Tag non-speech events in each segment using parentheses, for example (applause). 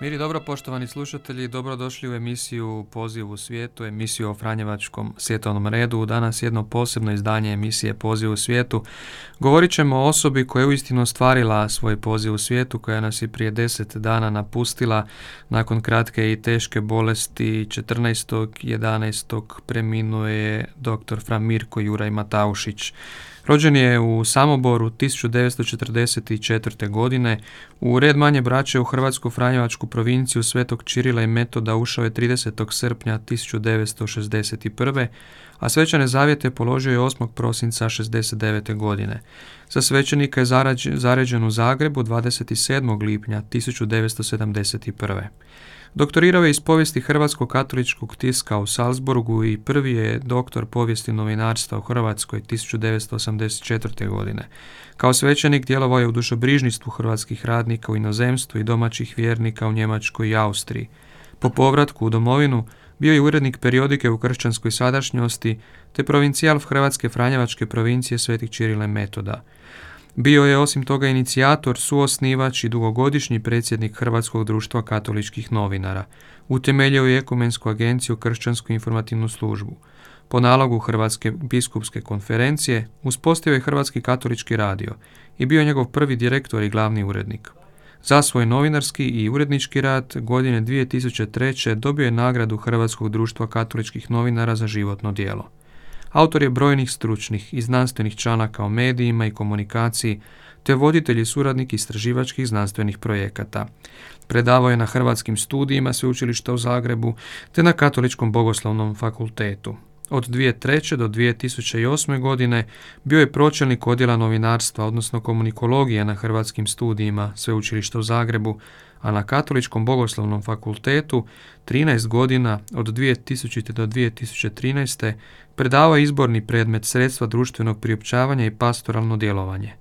Miri, dobro poštovani slušatelji, dobrodošli u emisiju Poziv u svijetu, emisiju o Franjevačkom svjetovnom redu. Danas jedno posebno izdanje emisije Poziv u svijetu. Govorit ćemo o osobi koja je uistinu ostvarila svoj poziv u svijetu, koja nas je prije deset dana napustila nakon kratke i teške bolesti. 14.11. preminuje dr. Fra Mirko Juraj Mataušić. Rođen je u Samoboru 1944. godine. U red manje braće u Hrvatsku Franjevačku provinciju Svetog Čirila i Metoda ušao je 30. srpnja 1961. a svećane zavjete položio je 8. prosinca 69. godine. Za svećenika je zaređen u Zagrebu 27. lipnja 1971. Doktorirao je iz povijesti Hrvatskog katoličkog tiska u Salzburgu i prvi je doktor povijesti novinarstva u Hrvatskoj 1984. godine. Kao svećenik djelovao je u dušobrižništvu hrvatskih radnika u inozemstvu i domaćih vjernika u Njemačkoj i Austriji. Po povratku u domovinu bio je urednik periodike u kršćanskoj sadašnjosti te provincijal Hrvatske Franjevačke provincije Svetih Čirile Metoda. Bio je osim toga inicijator, suosnivač i dugogodišnji predsjednik Hrvatskog društva katoličkih novinara. Utemeljio je ekumensku agenciju Kršćansku informativnu službu. Po nalogu Hrvatske biskupske konferencije uspostavio je Hrvatski katolički radio i bio njegov prvi direktor i glavni urednik. Za svoj novinarski i urednički rad godine 2003. dobio je nagradu Hrvatskog društva katoličkih novinara za životno djelo. Autor je brojnih stručnih i znanstvenih članaka o medijima i komunikaciji, te voditelj i suradnik istraživačkih znanstvenih projekata. Predavao je na hrvatskim studijima sveučilišta u Zagrebu te na Katoličkom bogoslovnom fakultetu. Od 2003. do 2008. godine bio je pročelnik odjela novinarstva, odnosno komunikologije na hrvatskim studijima sveučilišta u Zagrebu, a na Katoličkom bogoslovnom fakultetu 13 godina od 2000. do 2013. predavao izborni predmet sredstva društvenog priopćavanja i pastoralno djelovanje.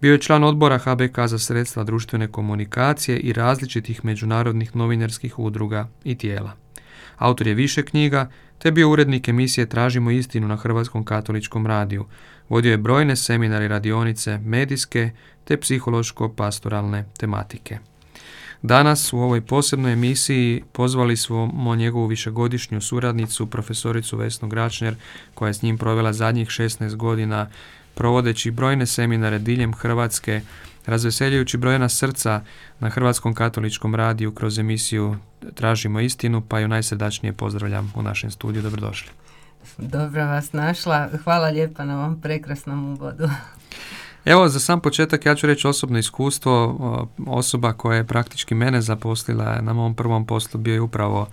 Bio je član odbora HBK za sredstva društvene komunikacije i različitih međunarodnih novinarskih udruga i tijela. Autor je više knjiga, te bio urednik emisije Tražimo istinu na Hrvatskom katoličkom radiju. Vodio je brojne seminare radionice, medijske te psihološko-pastoralne tematike. Danas u ovoj posebnoj emisiji pozvali smo njegovu višegodišnju suradnicu, profesoricu Vesnu Gračner, koja je s njim provela zadnjih 16 godina provodeći brojne seminare diljem Hrvatske, razveseljujući brojna srca na Hrvatskom katoličkom radiju kroz emisiju Tražimo istinu, pa ju najsrdačnije pozdravljam u našem studiju. Dobrodošli. Dobro vas našla. Hvala lijepa na ovom prekrasnom uvodu. Evo, za sam početak ja ću reći osobno iskustvo. Osoba koja je praktički mene zaposlila na mom prvom poslu bio je upravo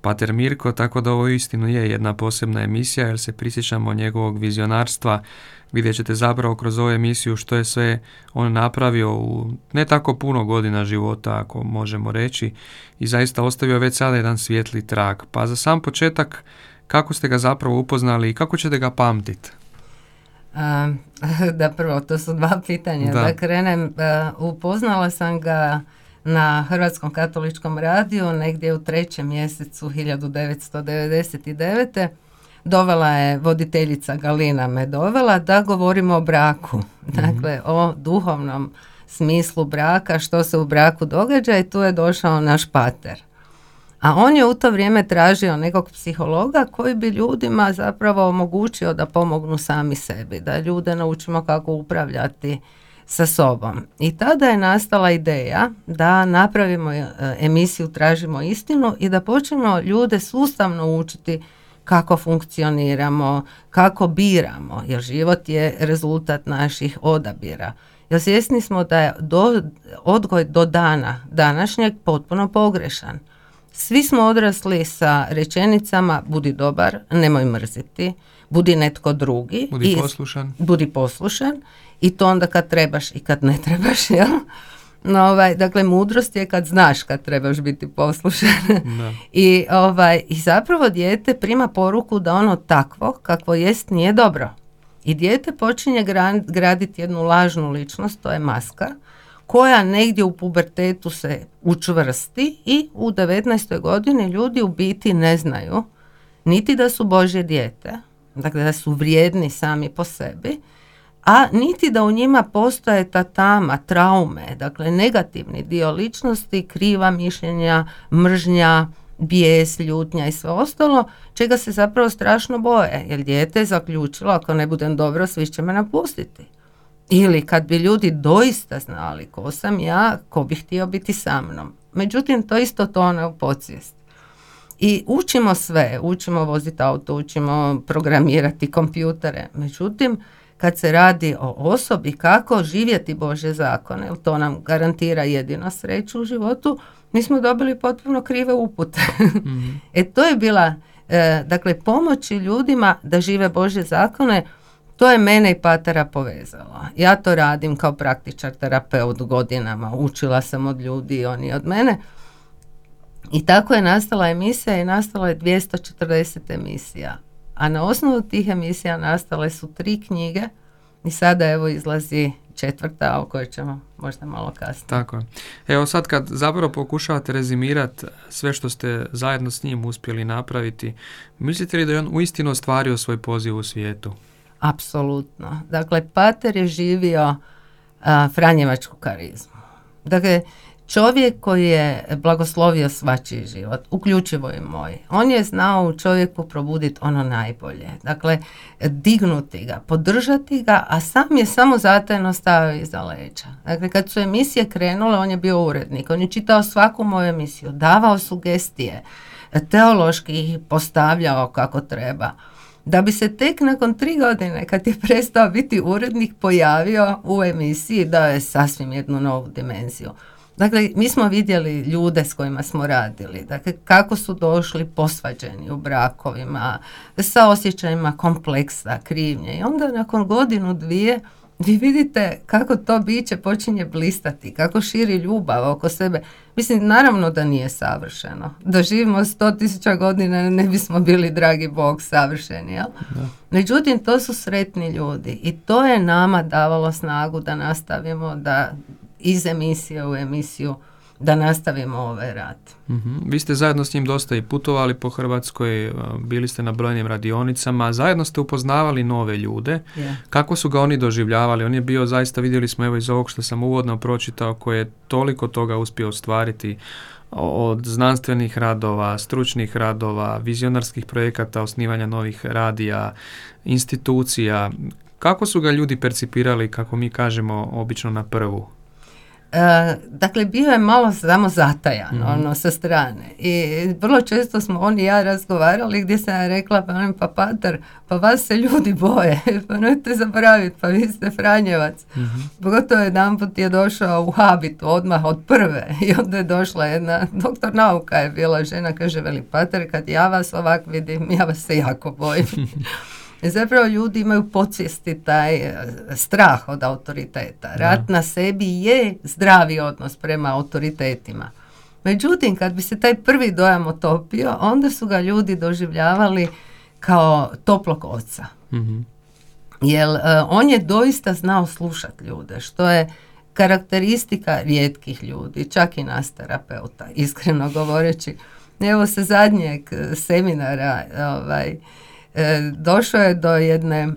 Pater Mirko, tako da ovo istinu je jedna posebna emisija jer se prisjećamo njegovog vizionarstva. Vidjet ćete zapravo kroz ovu emisiju što je sve on napravio u ne tako puno godina života, ako možemo reći, i zaista ostavio već sada jedan svijetli trag. Pa za sam početak, kako ste ga zapravo upoznali i kako ćete ga pamtiti? (laughs) da prvo, to su dva pitanja. Da, da krenem, upoznala sam ga na Hrvatskom katoličkom radiju negdje u trećem mjesecu 1999. Dovela je voditeljica Galina me dovela da govorimo o braku. Mhm. Dakle, o duhovnom smislu braka, što se u braku događa i tu je došao naš pater. A on je u to vrijeme tražio nekog psihologa koji bi ljudima zapravo omogućio da pomognu sami sebi, da ljude naučimo kako upravljati sa sobom. I tada je nastala ideja da napravimo e, emisiju Tražimo istinu i da počnemo ljude sustavno učiti kako funkcioniramo, kako biramo, jer život je rezultat naših odabira. Jer svjesni smo da je do, odgoj do dana današnjeg potpuno pogrešan. Svi smo odrasli sa rečenicama budi dobar, nemoj mrziti, budi netko drugi. Budi i, poslušan. Budi poslušan i to onda kad trebaš i kad ne trebaš, (laughs) jel? No, ovaj, dakle, mudrost je kad znaš kad trebaš biti poslušan. (laughs) I, ovaj, I zapravo dijete prima poruku da ono takvo kakvo jest nije dobro. I dijete počinje graditi jednu lažnu ličnost, to je maska, koja negdje u pubertetu se učvrsti i u 19. godini ljudi u biti ne znaju niti da su Božje dijete, dakle da su vrijedni sami po sebi, a niti da u njima postoje ta tama, traume, dakle negativni dio ličnosti, kriva mišljenja, mržnja, bijes, ljutnja i sve ostalo, čega se zapravo strašno boje, jer dijete je zaključilo, ako ne budem dobro, svi će me napustiti. Ili kad bi ljudi doista znali ko sam ja, ko bi htio biti sa mnom. Međutim, to isto tone u podsvijest. I učimo sve, učimo voziti auto, učimo programirati kompjutere. Međutim, kad se radi o osobi kako živjeti Bože zakone, to nam garantira jedina sreću u životu, mi smo dobili potpuno krive upute. Mhm. (laughs) e to je bila, e, dakle, pomoći ljudima da žive Bože zakone, to je mene i patera povezalo. Ja to radim kao praktičar terapeut godinama. Učila sam od ljudi i oni od mene. I tako je nastala emisija i nastala je 240 emisija. A na osnovu tih emisija nastale su tri knjige i sada evo izlazi četvrta o kojoj ćemo možda malo kasnije. Tako je. Evo sad kad zapravo pokušavate rezimirati sve što ste zajedno s njim uspjeli napraviti, mislite li da je on uistinu ostvario svoj poziv u svijetu? Apsolutno. Dakle, Pater je živio a, Franjevačku karizmu. Dakle, čovjek koji je blagoslovio svačiji život, uključivo i moj. On je znao u čovjeku probuditi ono najbolje. Dakle, dignuti ga, podržati ga, a sam je samo zatajno stavio iza leđa. Dakle, kad su emisije krenule, on je bio urednik. On je čitao svaku moju emisiju, davao sugestije, teološki ih postavljao kako treba da bi se tek nakon tri godine kad je prestao biti urednik pojavio u emisiji da je sasvim jednu novu dimenziju. Dakle, mi smo vidjeli ljude s kojima smo radili, dakle, kako su došli posvađeni u brakovima, sa osjećajima kompleksa, krivnje i onda nakon godinu, dvije, vi vidite kako to biće počinje blistati, kako širi ljubav oko sebe. Mislim, naravno da nije savršeno. Da živimo sto tisuća godina ne bismo bili, dragi Bog, savršeni. Jel? Međutim, to su sretni ljudi i to je nama davalo snagu da nastavimo, da iz emisije u emisiju da nastavimo ovaj rad. mm Vi ste zajedno s njim dosta i putovali po Hrvatskoj, e, bili ste na brojnim radionicama, zajedno ste upoznavali nove ljude. Kako su ga oni doživljavali? On je bio zaista, vidjeli smo evo iz ovog što sam uvodno pročitao, koje je toliko toga uspio ostvariti od znanstvenih radova, stručnih radova, vizionarskih projekata, osnivanja novih radija, institucija. Kako su ga ljudi percipirali, kako mi kažemo, obično na prvu? E, dakle, bio je malo samo zatajan, mm ono, sa strane. I vrlo često smo on i ja razgovarali gdje sam ja rekla, pa, pa pater, pa vas se ljudi boje, (laughs) pa nemojte zaboraviti, pa vi ste Franjevac. Mm-hmm. Pogotovo jedan put je došao u habitu odmah od prve (laughs) i onda je došla jedna, doktor nauka je bila žena, kaže, veli pater, kad ja vas ovak vidim, ja vas se jako bojim. (laughs) zapravo ljudi imaju podsvijesti taj e, strah od autoriteta. Rat na sebi je zdravi odnos prema autoritetima. Međutim, kad bi se taj prvi dojam otopio, onda su ga ljudi doživljavali kao toplog oca. mm Jer uh, on je doista znao slušati ljude, što je karakteristika rijetkih ljudi, čak i nas terapeuta, iskreno govoreći. Evo sa zadnjeg e, seminara ovaj, E, došao je do jedne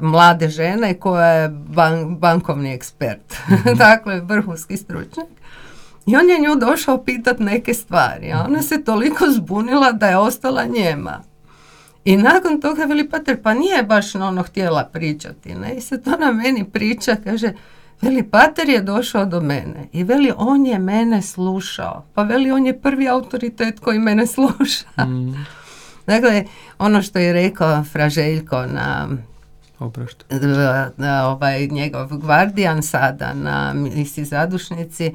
mlade žene koja je bankovni ekspert, mm (laughs) dakle vrhunski stručnjak. I on je nju došao pitati neke stvari, a ona se toliko zbunila da je ostala njema. I nakon toga veli Pater, pa nije baš ono htjela pričati, ne? I se to na meni priča, kaže, veli Pater je došao do mene i veli on je mene slušao, pa veli on je prvi autoritet koji mene sluša. Mhm. Dakle, ono što je rekao Fraželjko na na ovaj njegov gvardijan sada na misi zadušnici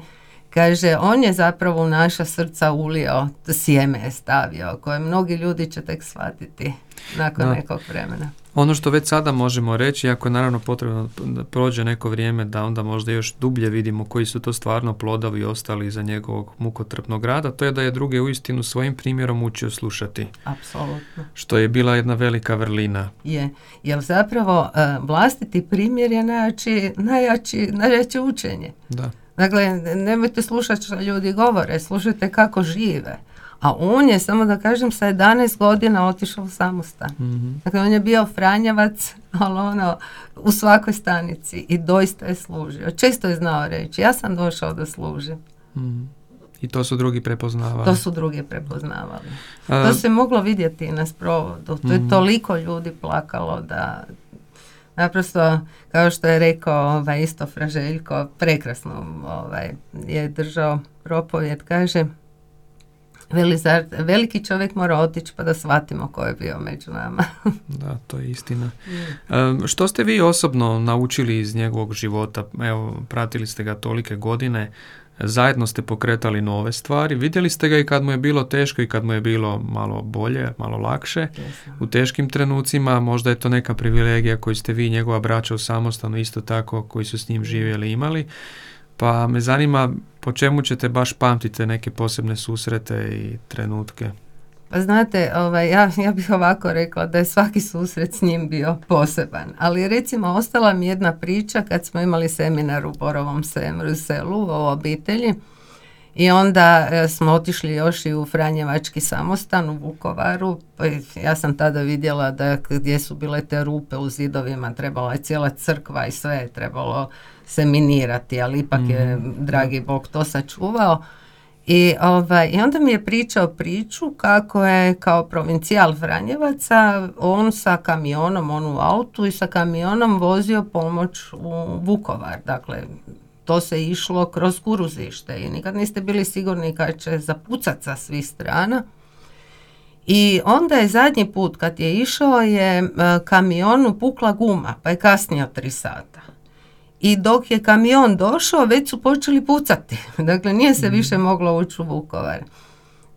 kaže on je zapravo u naša srca ulio sjeme je stavio koje mnogi ljudi će tek shvatiti nakon nekog vremena ono što već sada možemo reći, ako je naravno potrebno da prođe neko vrijeme da onda možda još dublje vidimo koji su to stvarno plodovi ostali za njegovog mukotrpnog rada, to je da je druge uistinu svojim primjerom učio slušati. Apsolutno. Što je bila jedna velika vrlina. Je, jer zapravo e, vlastiti primjer je najjači, najjači, najjače učenje. Da. Dakle, nemojte slušati što ljudi govore, slušajte kako žive. A on je, samo da kažem, sa 11 godina otišao u samostan. mm Dakle, on je bio Franjevac, ali ono, u svakoj stanici i doista je služio. Često je znao reći, ja sam došao da služim. mm I to su drugi prepoznavali. To su drugi prepoznavali. To se moglo vidjeti na sprovodu. To je mhm. toliko ljudi plakalo da naprosto, kao što je rekao ovaj, isto Fraželjko, prekrasno ovaj, je držao propovjed, kaže veliki čovjek mora otići pa da shvatimo ko je bio među nama. (laughs) da, to je istina. što ste vi osobno naučili iz njegovog života? Evo, pratili ste ga tolike godine, zajedno ste pokretali nove stvari, vidjeli ste ga i kad mu je bilo teško i kad mu je bilo malo bolje, malo lakše. U teškim trenucima možda je to neka privilegija koju ste vi i njegova braća u samostanu isto tako koji su s njim živjeli imali. Pa me zanima po čemu ćete baš pamtite neke posebne susrete i trenutke? Pa znate, ovaj, ja, ja bih ovako rekla da je svaki susret s njim bio poseban. Ali recimo ostala mi jedna priča kad smo imali seminar u Borovom selu o obitelji i onda e, smo otišli još i u Franjevački samostan u Vukovaru. Pa ja sam tada vidjela da gdje su bile te rupe u zidovima, trebala je cijela crkva i sve je trebalo se minirati, ali ipak je, mhm. dragi Bog, to sačuvao. I, ovaj, I onda mi je pričao priču kako je kao provincijal Franjevaca on sa kamionom, on u autu i sa kamionom vozio pomoć u Vukovar. Dakle, to se išlo kroz kuruzište i nikad niste bili sigurni kad će zapucati sa svih strana. I onda je zadnji put kad je išao je e, kamionu pukla guma pa je kasnio tri sata i dok je kamion došao već su počeli pucati. (laughs) Dakle, nije se mhm. više moglo ući u Vukovar.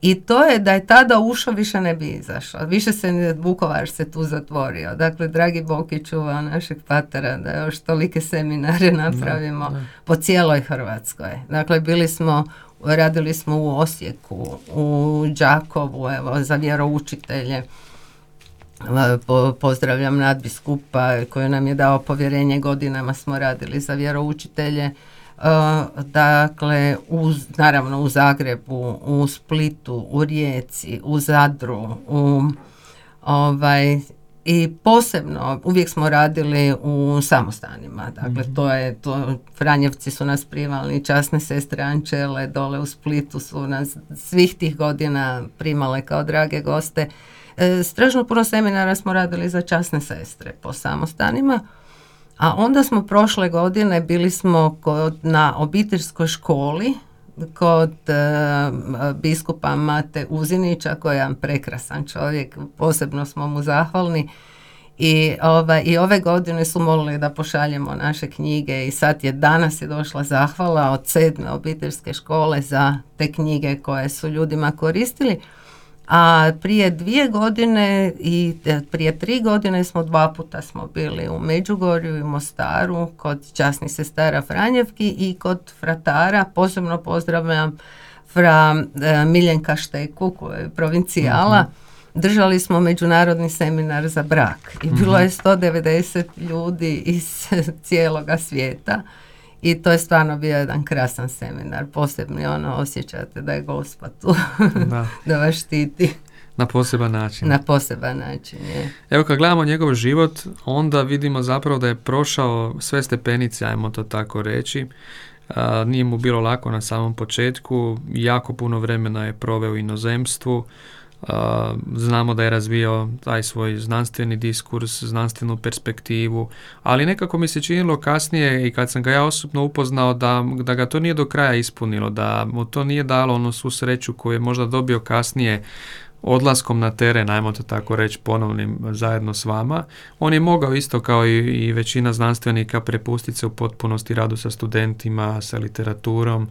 I to je da je tada ušao, više ne bi izašao. Više se Vukovar se tu zatvorio. Dakle, dragi Boki čuvao našeg patera da još tolike seminare napravimo po cijeloj Hrvatskoj. Dakle, bili smo, radili smo u Osijeku, u Đakovu, evo, za vjeroučitelje pozdravljam nadbiskupa koji nam je dao povjerenje godinama smo radili za vjeroučitelje e, dakle uz, naravno u Zagrebu u Splitu u Rijeci u Zadru u ovaj i posebno uvijek smo radili u samostanima dakle mhm. to je to Franjevci su nas primali časne sestre Ančele dole u Splitu su nas svih tih godina primale kao drage goste E, strašno puno seminara smo radili za časne sestre po samostanima, a onda smo prošle godine bili smo kod, na obiteljskoj školi kod e, biskupa Mate Uzinića koji je jedan prekrasan čovjek, posebno smo mu zahvalni. I, ovaj, I ove godine su molili da pošaljemo naše knjige i sad je danas je došla zahvala od sedme obiteljske škole za te knjige koje su ljudima koristili. A prije dvije godine i e, prije tri godine smo dva puta smo bili u Međugorju i Mostaru kod časnih sestara Franjevki i kod fratara. Posebno pozdravljam fra e, Miljenka Šteku koja je provincijala. Mhm. Držali smo međunarodni seminar za brak i bilo mhm. je 190 ljudi iz (laughs) cijeloga svijeta i to je stvarno bio jedan krasan seminar, posebni ono osjećate da je gospod tu, da. (laughs) da vas štiti. Na poseban način. Na poseban način, je. Evo kad gledamo njegov život, onda vidimo zapravo da je prošao sve stepenice, ajmo to tako reći. nije mu bilo lako na samom početku, jako puno vremena je proveo u inozemstvu, znamo da je razvio taj svoj znanstveni diskurs, znanstvenu perspektivu, ali nekako mi se činilo kasnije i kad sam ga ja osobno upoznao da, da ga to nije do kraja ispunilo, da mu to nije dalo onu svu sreću koju je možda dobio kasnije odlaskom na teren, ajmo to tako reći, ponovnim zajedno s vama. On je mogao isto kao i, i većina znanstvenika prepustiti se u potpunosti radu sa studentima, sa literaturom,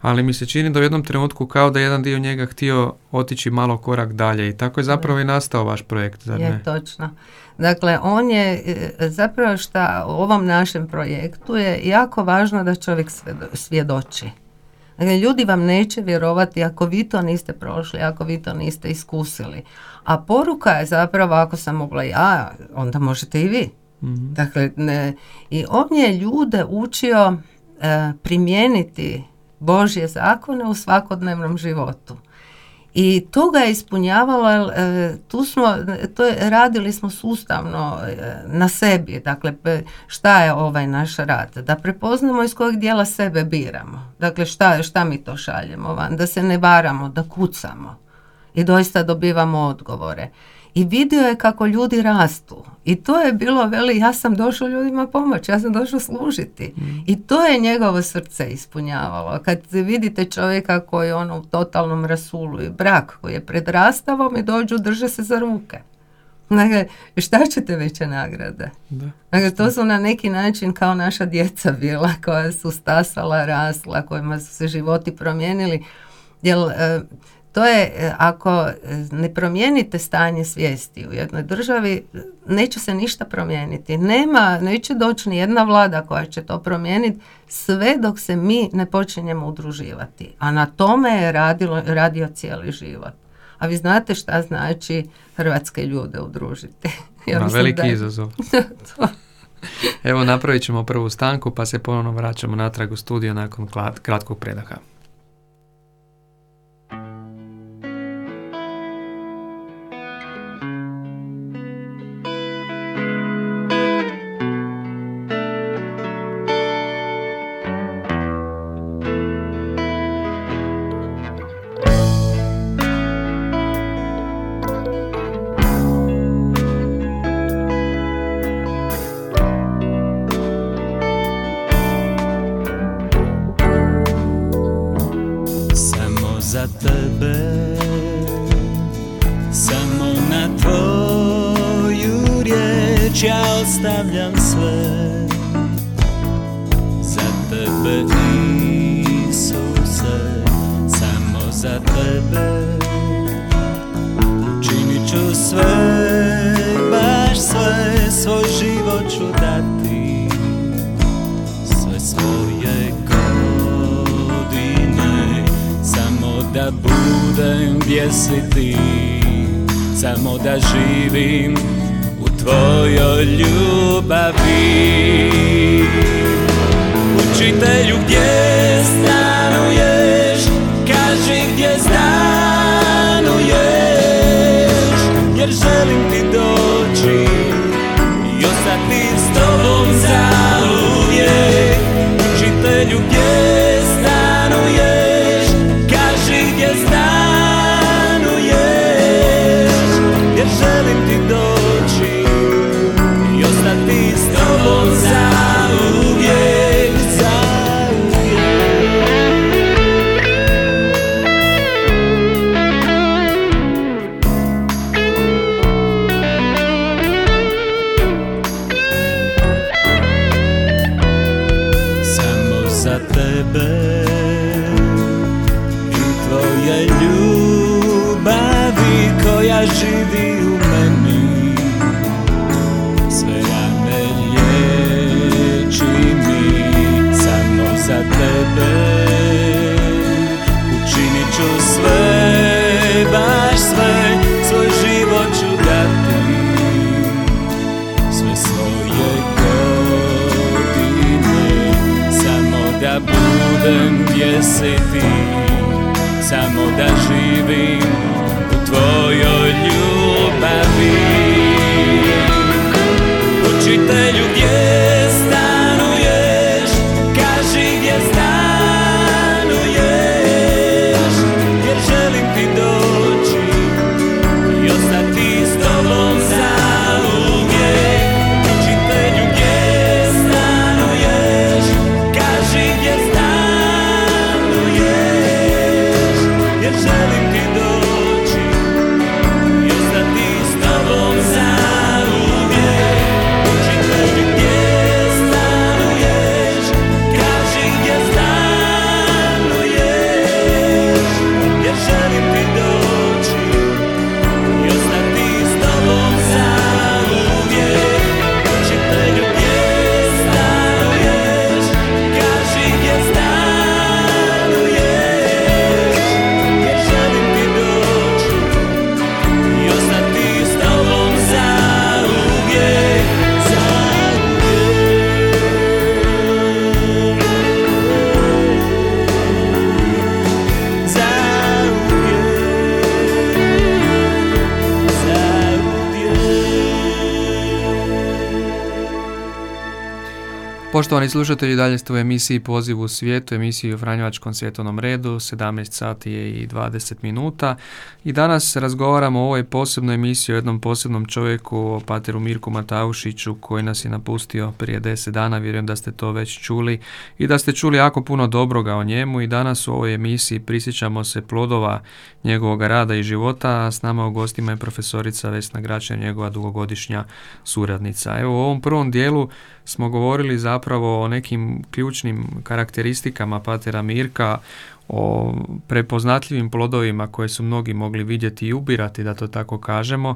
ali mi se čini da u jednom trenutku kao da jedan dio njega htio otići malo korak dalje i tako je zapravo i nastao vaš projekt. Zar je, točno. Dakle, on je e, zapravo šta u ovom našem projektu je jako važno da čovjek svjedoči. Dakle, ljudi vam neće vjerovati ako vi to niste prošli, ako vi to niste iskusili. A poruka je zapravo, ako sam mogla ja, onda možete i vi. mm Dakle, ne, i on je ljude učio e, primijeniti Božje zakone u svakodnevnom životu. I to ga je ispunjavalo, e, tu smo, to je, radili smo sustavno e, na sebi, dakle šta je ovaj naš rad, da prepoznamo iz kojeg dijela sebe biramo, dakle šta, šta mi to šaljemo van, da se ne varamo, da kucamo. I doista dobivamo odgovore i vidio je kako ljudi rastu. I to je bilo, veli, ja sam došao ljudima pomoć, ja sam došao služiti. Mm. I to je njegovo srce ispunjavalo. Kad vidite čovjeka koji je ono u totalnom rasulu i brak koji je pred rastavom i dođu, drže se za ruke. Dakle, šta ćete veće nagrade? Da. Dakle, to su na neki način kao naša djeca bila koja su stasala, rasla, kojima su se životi promijenili. Jer to je, e, ako e, ne promijenite stanje svijesti u jednoj državi, neće se ništa promijeniti. Nema, neće doći ni jedna vlada koja će to promijeniti sve dok se mi ne počinjemo udruživati. A na tome je radilo, radio cijeli život. A vi znate šta znači hrvatske ljude udružiti. (laughs) Ja veliki da... izazov. (laughs) Evo napravit ćemo prvu stanku pa se ponovno vraćamo natrag u studio nakon kratkog predaha. ti doći I ostati s tobom se ti Samo da živim Poštovani slušatelji, dalje ste u emisiji Poziv u svijetu, emisiji o Franjevačkom svjetovnom redu, 17 sati i 20 minuta. I danas razgovaramo o ovoj posebnoj emisiji o jednom posebnom čovjeku, o pateru Mirku Mataušiću, koji nas je napustio prije 10 dana, vjerujem da ste to već čuli i da ste čuli jako puno dobroga o njemu i danas u ovoj emisiji prisjećamo se plodova njegovog rada i života, a s nama u gostima je profesorica Vesna Grača, njegova dugogodišnja suradnica. Evo u ovom prvom dijelu smo govorili zapravo o nekim ključnim karakteristikama Patera Mirka, o prepoznatljivim plodovima koje su mnogi mogli vidjeti i ubirati, da to tako kažemo,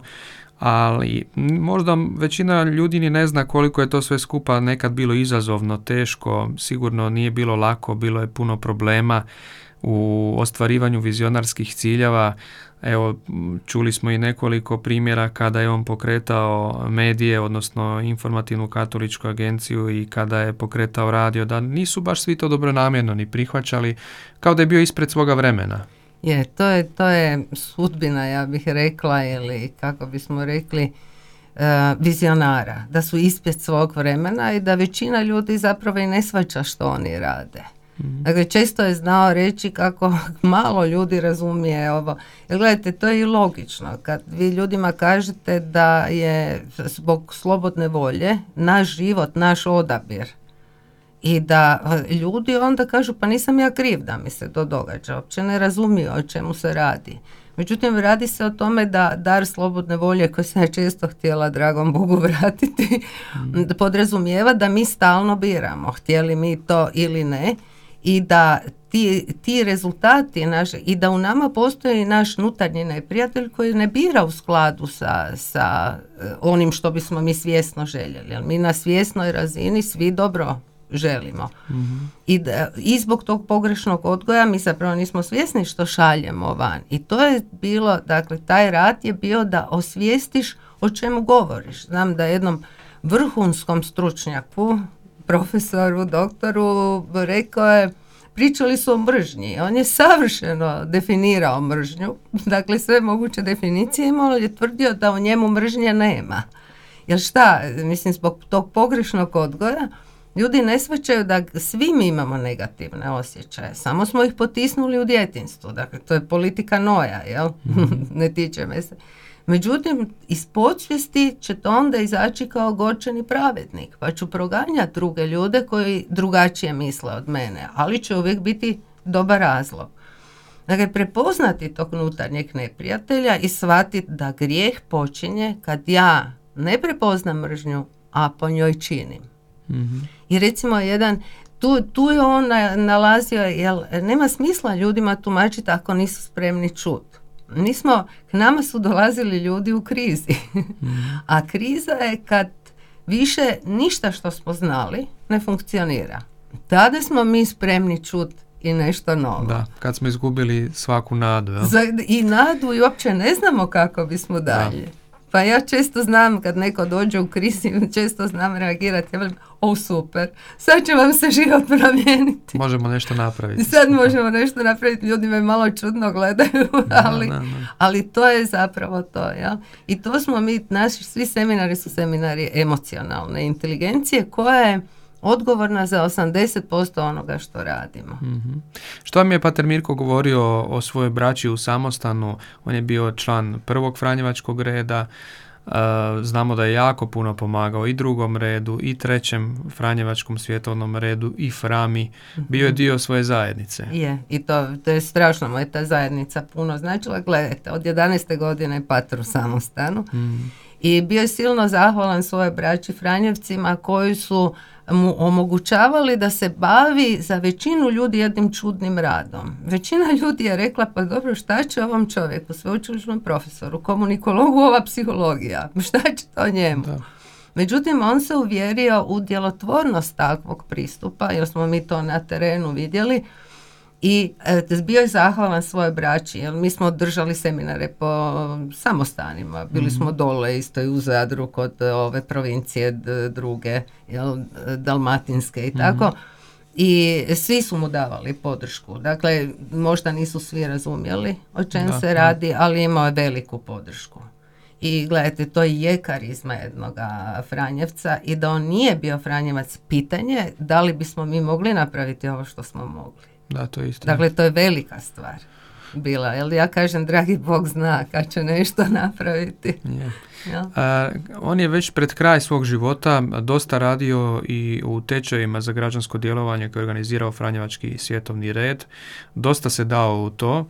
ali možda većina ljudi ni ne zna koliko je to sve skupa nekad bilo izazovno, teško, sigurno nije bilo lako, bilo je puno problema u ostvarivanju vizionarskih ciljeva, Evo, čuli smo i nekoliko primjera kada je on pokretao medije, odnosno informativnu katoličku agenciju i kada je pokretao radio, da nisu baš svi to dobro namjerno ni prihvaćali, kao da je bio ispred svoga vremena. Je, to je, to je sudbina, ja bih rekla, ili kako bismo rekli, uh, vizionara, da su ispred svog vremena i da većina ljudi zapravo i ne svača što oni rade. Mhm. Dakle, često je znao reći kako (laughs) malo ljudi razumije ovo. Jer gledajte, to je i logično. Kad vi ljudima kažete da je zbog slobodne volje naš život, naš odabir i da ljudi onda kažu pa nisam ja kriv da mi se to događa. Uopće ne razumiju o čemu se radi. Međutim, radi se o tome da dar slobodne volje koji sam ja često htjela dragom Bogu (laughs) vratiti, mm. podrazumijeva da mi stalno biramo, htjeli mi to ili ne i da ti, ti rezultati naše, i da u nama postoji naš nutarnji neprijatelj koji ne bira u skladu sa, sa eh, onim što bismo mi svjesno željeli. Jer mi na svjesnoj razini svi dobro želimo. mm I, da, I zbog tog pogrešnog odgoja mi zapravo nismo svjesni što šaljemo van. I to je bilo, dakle, taj rad je bio da osvijestiš o čemu govoriš. Znam da jednom vrhunskom stručnjaku profesoru, doktoru, rekao je, pričali su o mržnji. On je savršeno definirao mržnju, (laughs) dakle sve moguće definicije imao, ali je tvrdio da u njemu mržnje nema. Jer šta, mislim, zbog tog pogrešnog odgoja, ljudi ne shvaćaju da svi mi imamo negativne osjećaje, samo smo ih potisnuli u djetinstvu, dakle to je politika noja, jel? Mhm. (laughs) ne tiče me se. Međutim, iz podsvijesti će to onda izaći kao gorčeni pravednik, pa ću proganjati druge ljude koji drugačije misle od mene, ali će uvijek biti dobar razlog. Dakle, prepoznati tog unutarnjeg neprijatelja i shvatiti da grijeh počinje kad ja ne prepoznam mržnju, a po njoj činim. mm I recimo jedan, tu, tu je on nalazio, jel nema smisla ljudima tumačiti ako nisu spremni čuti nismo, k nama su dolazili ljudi u krizi. A kriza je kad više ništa što smo znali ne funkcionira. Tada smo mi spremni čuti i nešto novo. Da, kad smo izgubili svaku nadu. I nadu i uopće ne znamo kako bismo dalje. Pa ja često znam kad neko dođe u krizi, (laughs) često znam reagirati. Ja velim, o super, sad će vam se život promijeniti. Možemo nešto napraviti. Sad možemo nešto napraviti, ljudi me malo čudno gledaju, ali, ali to je zapravo to. Ja? I to smo mi, naši svi seminari su seminari emocionalne inteligencije koja je odgovorna za 80% onoga što radimo. mm Što vam je Pater Mirko govorio o svojoj braći u samostanu? On je bio član prvog Franjevačkog reda, znamo da je jako puno pomagao i drugom redu i trećem Franjevačkom svjetovnom redu i Frami. Bio je mhm. dio svoje zajednice. Je, i to, to je strašno, mu je ta zajednica puno značila. Gledajte, od 11. godine je Pater u samostanu. mm I bio je silno zahvalan svoje braći Franjevcima koji su mu omogućavali da se bavi za većinu ljudi jednim čudnim radom. Većina ljudi je rekla pa dobro šta će ovom čovjeku, sveučilišnom profesoru, komunikologu, ova psihologija, (laughs) šta će to njemu? Međutim, on se uvjerio u djelotvornost takvog pristupa, jer smo mi to na terenu vidjeli, i e, bio je zahvalan svoje braći, jer mi smo držali seminare po samostanima. Bili mhm. smo dole isto i u Zadru kod e, ove provincije druge, jel, dalmatinske i mhm. tako. I svi su mu davali podršku. Dakle, možda nisu svi razumjeli o čem se radi, ali imao je veliku podršku. I gledajte, to je karizma jednog Franjevca i da on nije bio Franjevac, pitanje da li bismo mi mogli napraviti ovo što smo mogli. Da, to je isto. Dakle, to je velika stvar bila. Jel ja kažem, dragi Bog zna kad će nešto napraviti. on je već pred kraj svog života dosta radio i u tečajima za građansko djelovanje koje je organizirao Franjevački svjetovni red. Dosta se dao u to.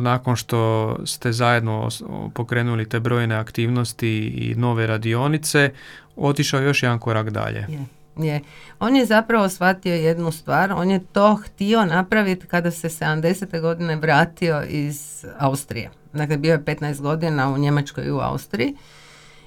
nakon što ste zajedno pokrenuli te brojne aktivnosti i nove radionice, otišao još jedan korak dalje. Je je, on je zapravo shvatio jednu stvar, on je to htio napraviti kada se 70. godine vratio iz Austrije. Dakle, bio je 15 godina u Njemačkoj i u Austriji.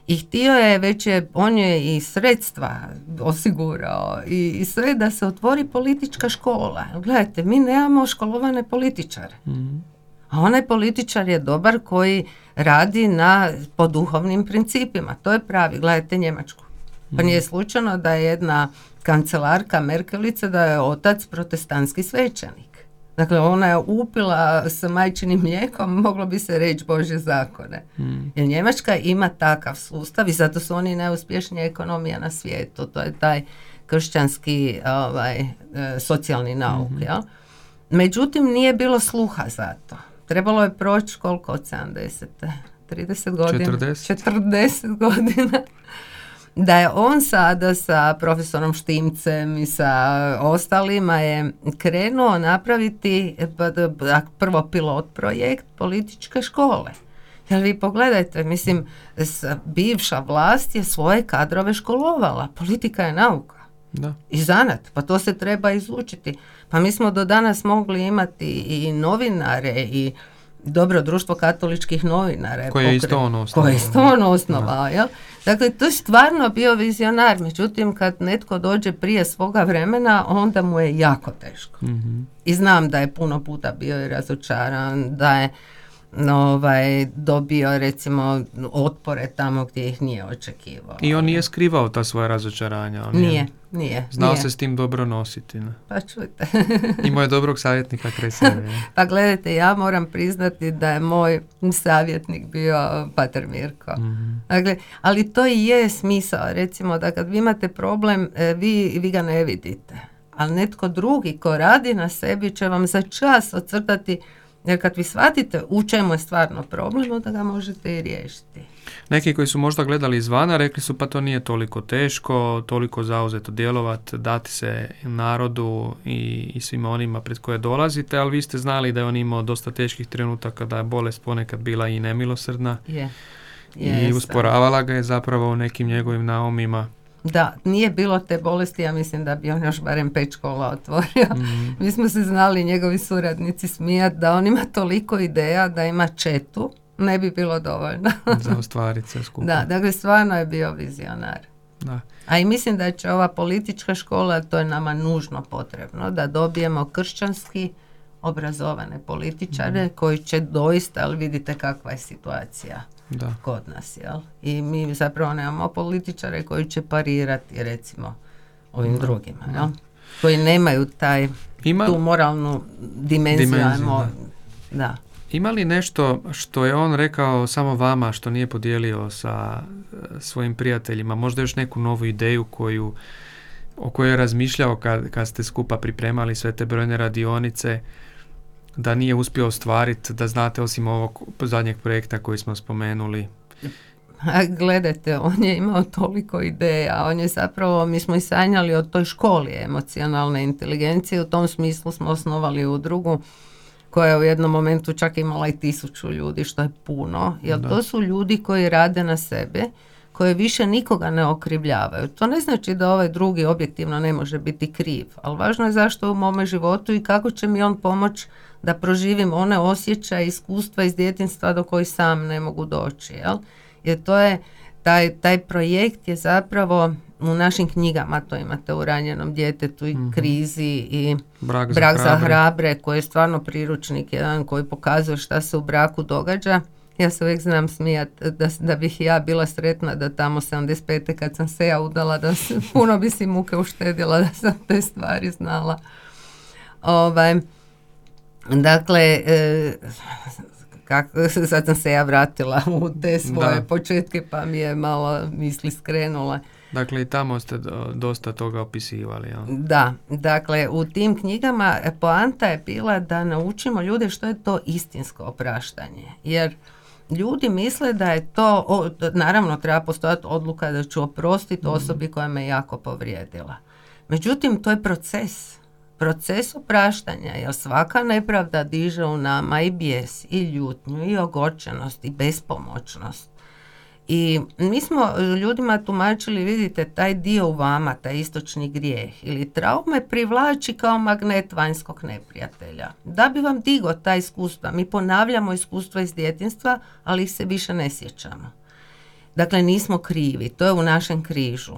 I htio je, već je, on je i sredstva osigurao i, i sve da se otvori politička škola. Gledajte, mi nemamo školovane političare. mm A onaj političar je dobar koji radi na, po duhovnim principima. To je pravi. Gledajte Njemačku. Pa nije slučajno da je jedna kancelarka Merkelica da je otac protestantski svećenik. Dakle, ona je upila sa majčinim mlijekom, moglo bi se reći Božje zakone. Hmm. Jer Njemačka ima takav sustav i zato su oni najuspješnija ekonomija na svijetu. To je taj kršćanski ovaj, e, socijalni nauk. Hmm. Ja? Međutim, nije bilo sluha za to. Trebalo je proći koliko od 70. 30 godina? 40. 40 godina da je on sada sa profesorom Štimcem i sa ostalima je krenuo napraviti pa prvo pilot projekt političke škole. Jer vi pogledajte, mislim, bivša vlast je svoje kadrove školovala. Politika je nauka. Da. I zanat, pa to se treba izučiti. Pa mi smo do danas mogli imati i novinare i dobro društvo katoličkih novinara. Koje je isto on osnovao. Koje je isto on osnovao, jel? Dakle, to je stvarno bio vizionar, međutim kad netko dođe prije svoga vremena, onda mu je jako teško. mm I znam da je puno puta bio i razočaran, da je ovaj, dobio recimo otpore tamo gdje ih nije očekivao. I on nije skrivao ta svoja razočaranja. On nije, nije. Znao se s tim dobro nositi. Ne? Pa čujte. (laughs) Imao je dobrog savjetnika kraj sebe. (laughs) pa gledajte, ja moram priznati da je moj savjetnik bio Pater Mirko. mm Dakle, ali to i je smisao. Recimo da kad vi imate problem, e, vi, vi ga ne vidite. Ali netko drugi ko radi na sebi će vam za čas ocrtati jer kad vi shvatite u čemu je stvarno problem, onda ga možete i riješiti. Neki koji su možda gledali izvana rekli su pa to nije toliko teško, toliko zauzeto djelovati, dati se narodu i, i svima onima pred koje dolazite, ali vi ste znali da je on imao dosta teških trenutaka, da je bolest ponekad bila i nemilosrdna. Je. I usporavala ga je zapravo u nekim njegovim naumima da nije bilo te bolesti, ja mislim da bi on još barem pet škola otvorio. mm Mi smo se znali njegovi suradnici smijat da on ima toliko ideja da ima četu, ne bi bilo dovoljno. (laughs) Za (laughs) ostvariti sve skupa. Da, dakle stvarno je bio vizionar. Da. A i mislim da će ova politička škola, to je nama nužno potrebno, da dobijemo kršćanski obrazovane političare mhm. koji će doista, ali vidite kakva je situacija da. kod nas. Jel? I mi zapravo nemamo političare koji će parirati recimo ovim da. drugima. Jel? Koji nemaju taj, Ima, tu moralnu dimenziju. dimenziju da. Ima li nešto što je on rekao samo vama, što nije podijelio sa e, svojim prijateljima? Možda još neku novu ideju koju, o kojoj je razmišljao kad, kad ste skupa pripremali sve te brojne radionice? Da nije uspio ostvariti, da znate osim ovog zadnjeg projekta koji smo spomenuli? A gledajte, on je imao toliko ideja, on je zapravo, mi smo i sanjali o toj školi emocionalne inteligencije, u tom smislu smo osnovali udrugu koja je u jednom momentu čak imala i tisuću ljudi, što je puno, jer to su ljudi koji rade na sebe, koje više nikoga ne okrivljavaju. To ne znači da ovaj drugi objektivno ne može biti kriv, ali važno je zašto u mome životu i kako će mi on pomoći da proživim one osjećaje, iskustva iz djetinstva do kojih sam ne mogu doći. Jel? Jer to je, taj, taj projekt je zapravo u našim knjigama, to imate u ranjenom djetetu i mhm. krizi i brak, za, hrabre. koji je stvarno priručnik jedan koji pokazuje šta se u braku događa. Ja se uvijek znam smijat da, da bih ja bila sretna da tamo 75. kad sam se ja udala, da se, (laughs) puno bi si muke uštedila da sam te stvari znala. Ovaj, Dakle, e, kako, (laughs) sad sam se ja vratila u te svoje početke pa mi je malo misli skrenula. Dakle, i tamo ste dosta toga opisivali. Ja? Da, dakle, u tim knjigama poanta je bila da naučimo ljude što je to istinsko opraštanje. Jer ljudi misle da je to, naravno treba postojati odluka da ću oprostiti mhm. osobi koja me jako povrijedila. Međutim, to je proces. Proces opraštanja, jer svaka nepravda diže u nama i bijes, i ljutnju, i ogorčenost, i bespomoćnost. I mi smo ljudima tumačili, vidite, taj dio u vama, taj istočni grijeh ili traume privlači kao magnet vanjskog neprijatelja. Da bi vam digo ta iskustva, mi ponavljamo iskustva iz djetinstva, ali ih se više ne sjećamo. Dakle, nismo krivi, to je u našem križu.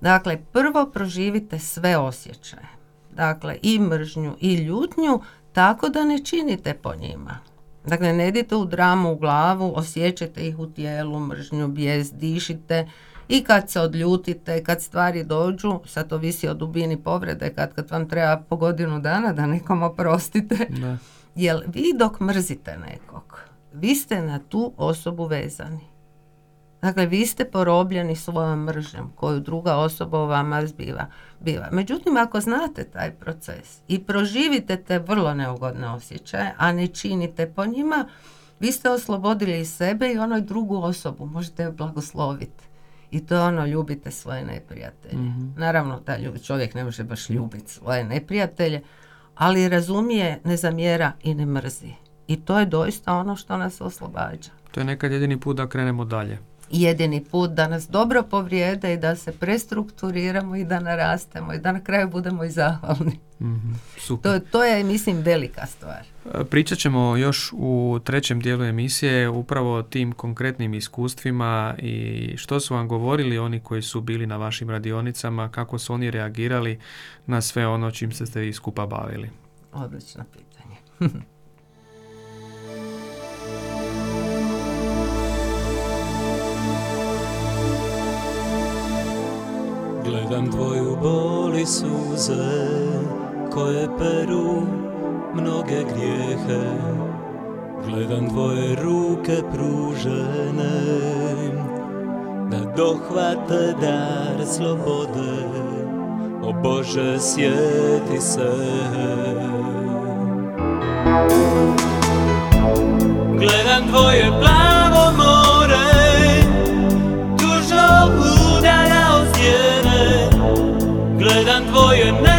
Dakle, prvo proživite sve osjećaje. Dakle, i mržnju i ljutnju, tako da ne činite po njima. Dakle, ne idete u dramu u glavu, osjećate ih u tijelu, mržnju, bijes, dišite i kad se odljutite, kad stvari dođu, sad to visi o dubini povrede, kad, kad vam treba po godinu dana da nekom oprostite, da. jer vi dok mrzite nekog, vi ste na tu osobu vezani. Dakle, vi ste porobljeni svojom mržnjom koju druga osoba u vama zbiva. Biva. Međutim, ako znate taj proces i proživite te vrlo neugodne osjećaje, a ne činite po njima, vi ste oslobodili i sebe i onoj drugu osobu. Možete je blagosloviti. I to je ono, ljubite svoje neprijatelje. mm Naravno, da čovjek ne može baš ljubiti svoje neprijatelje, ali razumije, ne zamjera i ne mrzi. I to je doista ono što nas oslobađa. To je nekad jedini put da krenemo dalje jedini put da nas dobro povrijede i da se prestrukturiramo i da narastemo i da na kraju budemo i zahvalni. mm To, to je, mislim, velika stvar. E, pričat ćemo još u trećem dijelu emisije upravo o tim konkretnim iskustvima i što su vam govorili oni koji su bili na vašim radionicama, kako su oni reagirali na sve ono čim ste se vi skupa bavili. Odlično pitanje. (laughs) Gledam tvoju boli suze koje peru mnoge grijehe. Gledam tvoje ruke pružene da dohvate dar slobode. O Bože sjeti se. Gledam tvoje plavo more Gledam tvoje nebo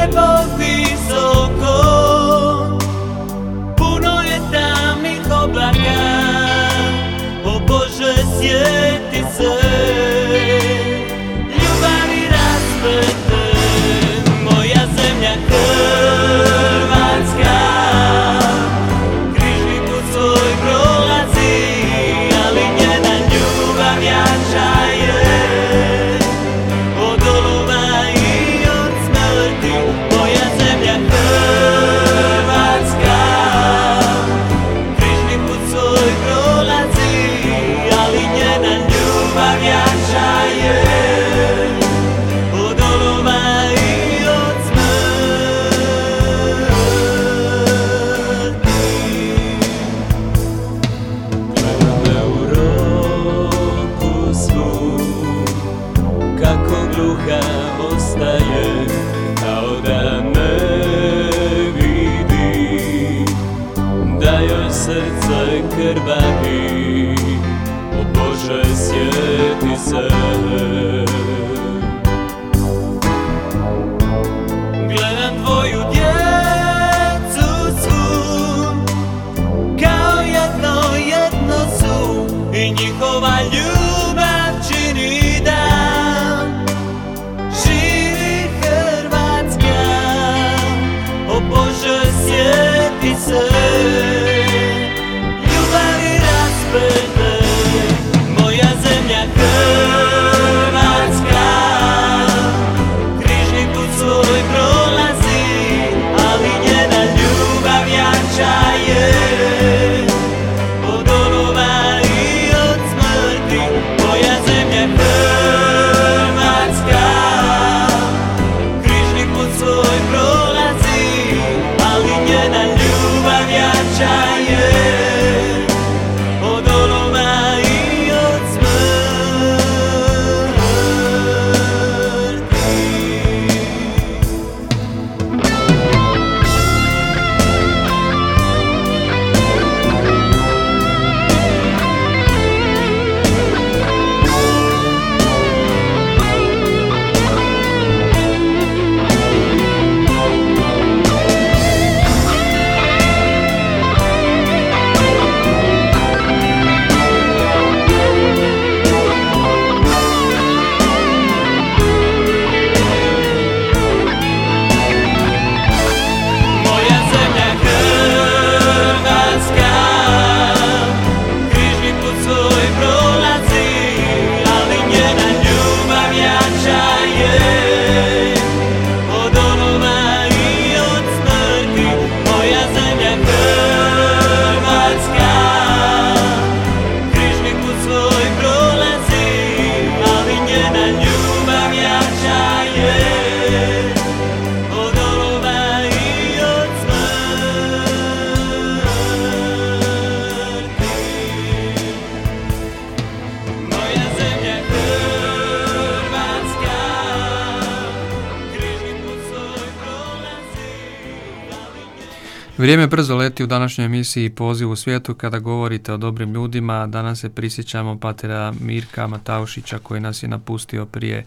Vrijeme brzo leti u današnjoj emisiji Poziv u svijetu kada govorite o dobrim ljudima. Danas se prisjećamo patera Mirka Mataušića koji nas je napustio prije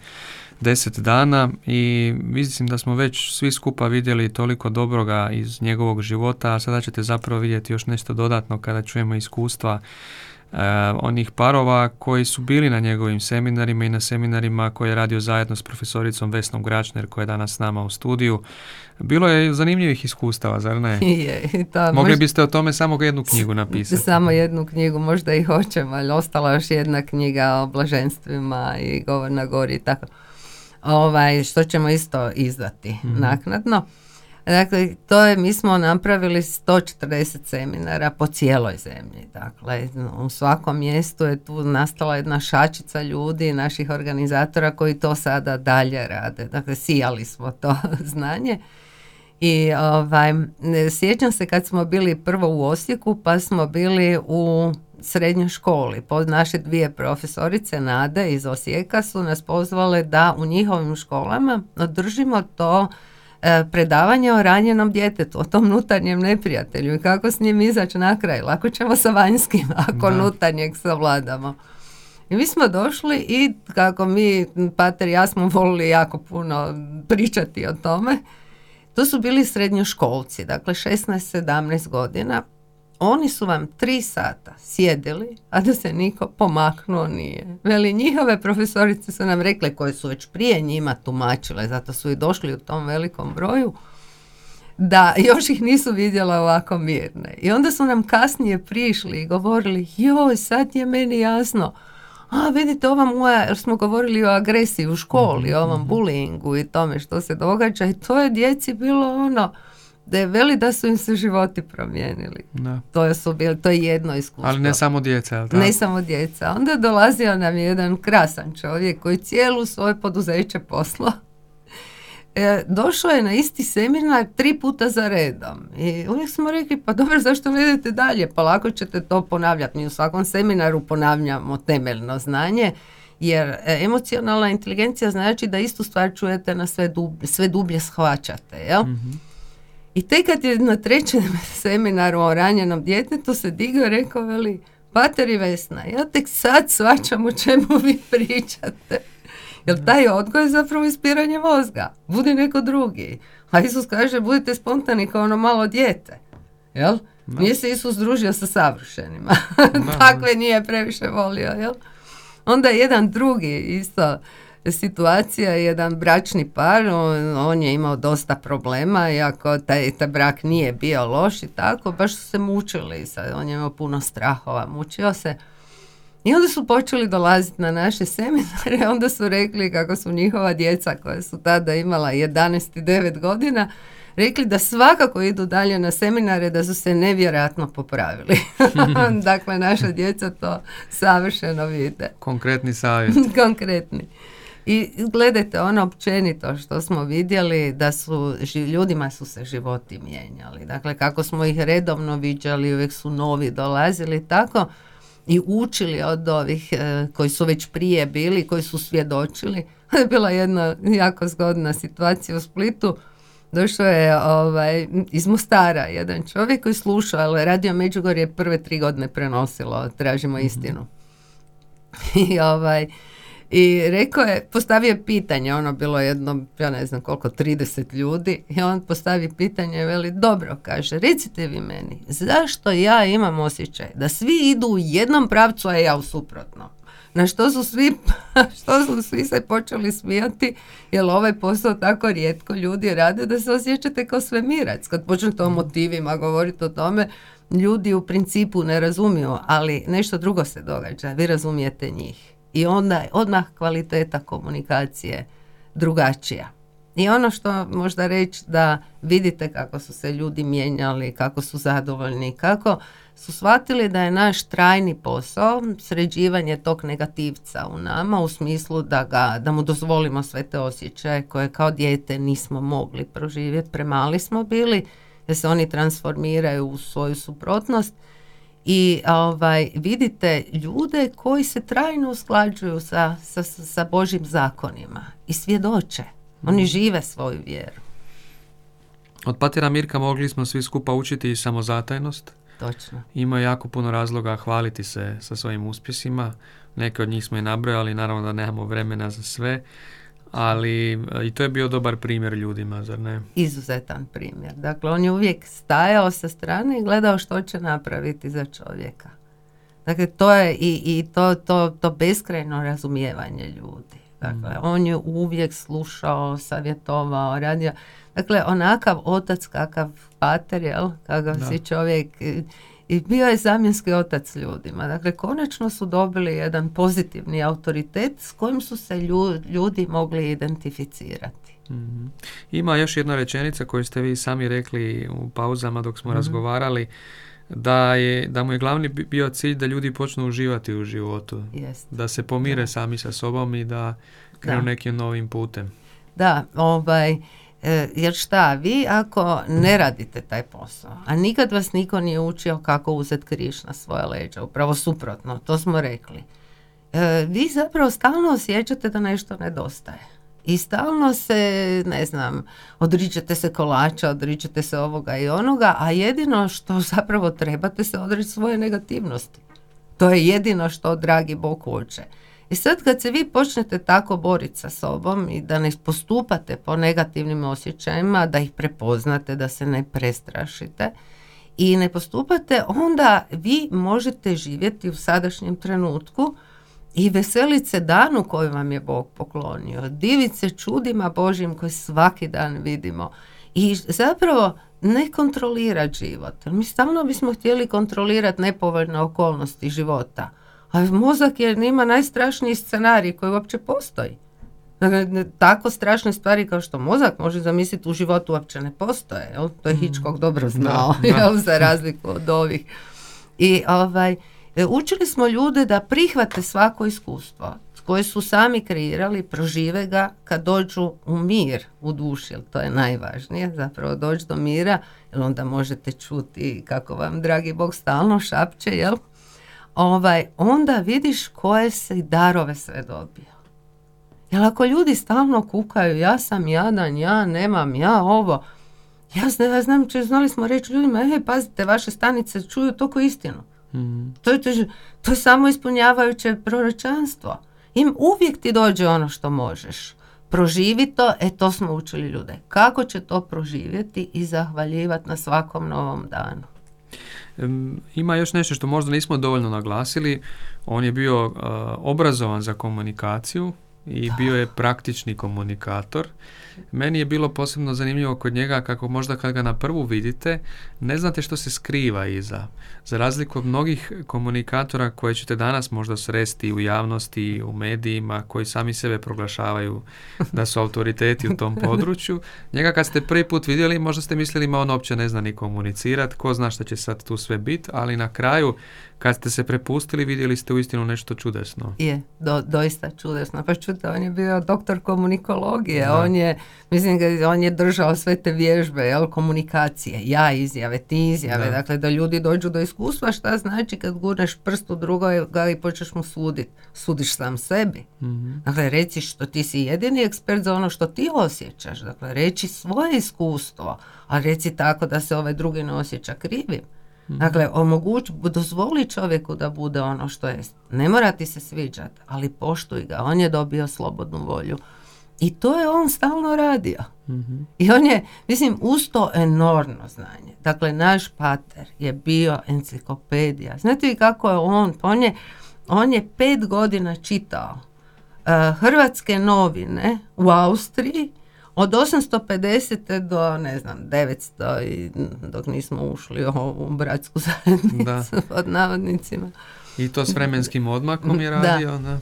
deset dana i mislim da smo već svi skupa vidjeli toliko dobroga iz njegovog života, a sada ćete zapravo vidjeti još nešto dodatno kada čujemo iskustva uh, onih parova koji su bili na njegovim seminarima i na seminarima koje je radio zajedno s profesoricom Vesnom Gračner koja je danas s nama u studiju. Bilo je zanimljivih iskustava, zar ne? (laughs) Je, Mogli biste o tome samo jednu knjigu napisati. Samo jednu knjigu, možda i hoćemo, ali ostala još jedna knjiga o blaženstvima i govor na gori i tako. Ovaj, što ćemo isto izdati mm naknadno. Dakle, to je, mi smo napravili 140 seminara po cijeloj zemlji. Dakle, u svakom mjestu je tu nastala jedna šačica ljudi, naših organizatora koji to sada dalje rade. Dakle, sijali smo to (laughs) znanje. I ovaj, sjećam se kad smo bili prvo u Osijeku, pa smo bili u srednjoj školi. Pod naše dvije profesorice Nade iz Osijeka su nas pozvale da u njihovim školama održimo to predavanje o ranjenom djetetu, o tom unutarnjem neprijatelju i kako s njim izaći na kraj. Lako ćemo sa vanjskim (laughs) ako da. unutarnjeg savladamo. I mi smo došli i kako mi, pater ja smo volili jako puno pričati o tome, to su bili srednjoškolci, dakle 16-17 godina oni su vam tri sata sjedili, a da se niko pomaknuo nije. Veli, njihove profesorice su nam rekle, koje su već prije njima tumačile, zato su i došli u tom velikom broju, da još ih nisu vidjela ovako mirne. I onda su nam kasnije prišli i govorili, joj, sad je meni jasno, a vidite ova moja, jer smo govorili o agresiji u školi, o ovom mhm, mhm. bullyingu i tome što se događa i to je djeci bilo ono, da je veli da su im se životi promijenili. Da. To, je su bili, to je jedno iskustvo. Ali ne samo djeca, Ne samo djeca. Onda je dolazio nam jedan krasan čovjek koji cijelu svoje poduzeće poslo. E, došao je na isti seminar tri puta za redom. I uvijek smo rekli, pa dobro, zašto ne idete dalje? Pa lako ćete to ponavljati. Mi u svakom seminaru ponavljamo temeljno znanje. Jer e, emocionalna inteligencija znači da istu stvar čujete na sve, dublje, sve dublje shvaćate. Jel? mm i tek kad je na trećem (laughs) seminaru o ranjenom djetetu se digao i rekao, veli, Pater i Vesna, ja tek sad svačam o čemu vi pričate. Jer taj odgoj je zapravo ispiranje mozga. Budi neko drugi. A Isus kaže, budite spontani kao ono malo dijete. Jel? Nije se Isus družio sa savršenima. (laughs) Takve nije previše volio. Jel? Onda jedan drugi isto situacija, jedan bračni par, on, on je imao dosta problema, iako taj, taj brak nije bio loš i tako, baš su se mučili, sad, on je imao puno strahova, mučio se. I onda su počeli dolaziti na naše seminare, (laughs) onda su rekli kako su njihova djeca koja su tada imala 11 i 9 godina, rekli da svakako idu dalje na seminare, da su se nevjerojatno popravili. (laughs) dakle, naša djeca to savršeno vide. Konkretni savjet. (laughs) Konkretni. I gledajte ono općenito što smo vidjeli da su ljudima su se životi mijenjali. Dakle kako smo ih redovno viđali, uvijek su novi dolazili tako i učili od ovih e, koji su već prije bili, koji su svjedočili. (laughs) je bila jedna jako zgodna situacija u Splitu. Došao je ovaj, iz Mostara jedan čovjek koji slušao, ali radio Međugorje prve tri godine prenosilo, tražimo mhm. istinu. (laughs) I ovaj, i rekao je, postavio pitanje, ono bilo jedno, ja ne znam koliko, 30 ljudi i on postavi pitanje, veli, dobro, kaže, recite vi meni, zašto ja imam osjećaj da svi idu u jednom pravcu, a ja u suprotno? Na što su svi, (laughs) što su svi se počeli smijati, jer ovaj posao tako rijetko ljudi rade da se osjećate kao svemirac. Kad počnete o motivima govoriti o tome, ljudi u principu ne razumiju, ali nešto drugo se događa, vi razumijete njih i onda odmah kvaliteta komunikacije drugačija. I ono što možda reći da vidite kako su se ljudi mijenjali, kako su zadovoljni, kako su shvatili da je naš trajni posao sređivanje tog negativca u nama u smislu da, ga, da mu dozvolimo sve te osjećaje koje kao dijete nismo mogli proživjeti, premali smo bili, da se oni transformiraju u svoju suprotnost i ovaj, vidite ljude koji se trajno usklađuju sa, sa, sa Božim zakonima i svjedoče. Oni mhm. žive svoju vjeru. Od patera Mirka mogli smo svi skupa učiti i samozatajnost. Točno. Ima jako puno razloga hvaliti se sa svojim uspjesima. Neke od njih smo i nabrojali, naravno da nemamo vremena za sve, ali e, i to je bio dobar primjer ljudima, zar ne? Izuzetan primjer. Dakle, on je uvijek stajao sa strane i gledao što će napraviti za čovjeka. Dakle, to je i, i to, to, to beskrajno razumijevanje ljudi. Dakle, Mhm. on je uvijek slušao, savjetovao, radio. Dakle, onakav otac kakav pater, jel? Kakav Da. si čovjek i, bio je zamjenski otac ljudima. Dakle, konačno su dobili jedan pozitivni autoritet s kojim su se lju- ljudi mogli identificirati. Mhm. Ima još jedna rečenica koju ste vi sami rekli u pauzama dok smo razgovarali, da, je, da mu je glavni bi- bio cilj da ljudi počnu uživati u životu. Jest. Da se pomire sami sa sobom i da krenu Da. nekim novim putem. Da, ovaj, jer šta, vi ako ne radite taj posao, a nikad vas niko nije učio kako uzeti križ na svoje leđa, upravo suprotno, to smo rekli, e, vi zapravo stalno osjećate da nešto nedostaje. I stalno se, ne znam, odričete se kolača, odričete se ovoga i onoga, a jedino što zapravo trebate se odreći svoje negativnosti. To je jedino što dragi Bog hoće. I sad kad se vi počnete tako boriti sa sobom i da ne postupate po negativnim osjećajima, da ih prepoznate, da se ne prestrašite i ne postupate, onda vi možete živjeti u sadašnjem trenutku i veseliti se danu koji vam je Bog poklonio, divit se čudima Božjim koje svaki dan vidimo. I zapravo ne kontrolirati život. Mi stalno bismo htjeli kontrolirati nepovoljne okolnosti života, a mozak je njima najstrašniji scenarij koji uopće postoji. Ne- tako strašne stvari kao što mozak može zamisliti u životu uopće ne postoje. Jel? To je Hitchcock dobro znao, da. jel, za razliku od ovih. I ovaj, e, učili smo ljude da prihvate svako iskustvo koje su sami kreirali, prožive ga kad dođu u mir u duši, jer to je najvažnije, zapravo doći do mira, jer onda možete čuti kako vam dragi Bog stalno šapće, jel? Ovaj, onda vidiš koje se darove sve dobio. Jer ako ljudi stalno kukaju, ja sam jadan, ja nemam, ja ovo, ja znam, ja znam, če- znali smo reći ljudima, e, pazite, vaše stanice čuju toliko istinu. Mhm. To je, to, je, to je samo ispunjavajuće proročanstvo. Im uvijek ti dođe ono što možeš. Proživi to, e to smo učili ljude. Kako će to proživjeti i zahvaljivati na svakom novom danu. Ima još nešto što možda nismo dovoljno naglasili. On je bio uh, obrazovan za komunikaciju i bio je praktični komunikator. Meni je bilo posebno zanimljivo kod njega kako možda kad ga na prvu vidite ne znate što se skriva iza. Za razliku od mnogih komunikatora koje ćete danas možda sresti u javnosti, u medijima, koji sami sebe proglašavaju da su autoriteti u tom području. Njega kad ste prvi put vidjeli, možda ste mislili ma on uopće ne zna ni komunicirati, ko zna šta će sad tu sve biti, ali na kraju kad ste se prepustili vidjeli ste uistinu nešto čudesno. Je, do, doista čudesno. Pa čujte, on je bio doktor komunikologije, Da. on je, mislim, ga- on je držao sve te vježbe, jel, komunikacije, ja izjave, ti izjave, Da. dakle da ljudi dođu do iskustva, šta znači kad gurneš prst u drugoga i počneš mu suditi. Sudiš sam sebi. Mhm. Dakle, reci što ti si jedini ekspert za ono što ti osjećaš. Dakle, reći svoje iskustvo, a reci tako da se ovaj drugi ne osjeća krivim. Dakle, omogući, dozvoli čovjeku da bude ono što je. Ne mora ti se sviđat, ali poštuj ga. On je dobio slobodnu volju. I to je on stalno radio. Mhm. I on je, mislim, uz to enormno znanje. Dakle, naš pater je bio enciklopedija. Znate vi kako je on? On je, on je pet godina čitao eh, hrvatske novine u Austriji od 850. do, ne znam, 900 i dok nismo ušli u ovu bratsku zajednicu Da. pod navodnicima. I to s vremenskim odmakom je radio. Da. Da,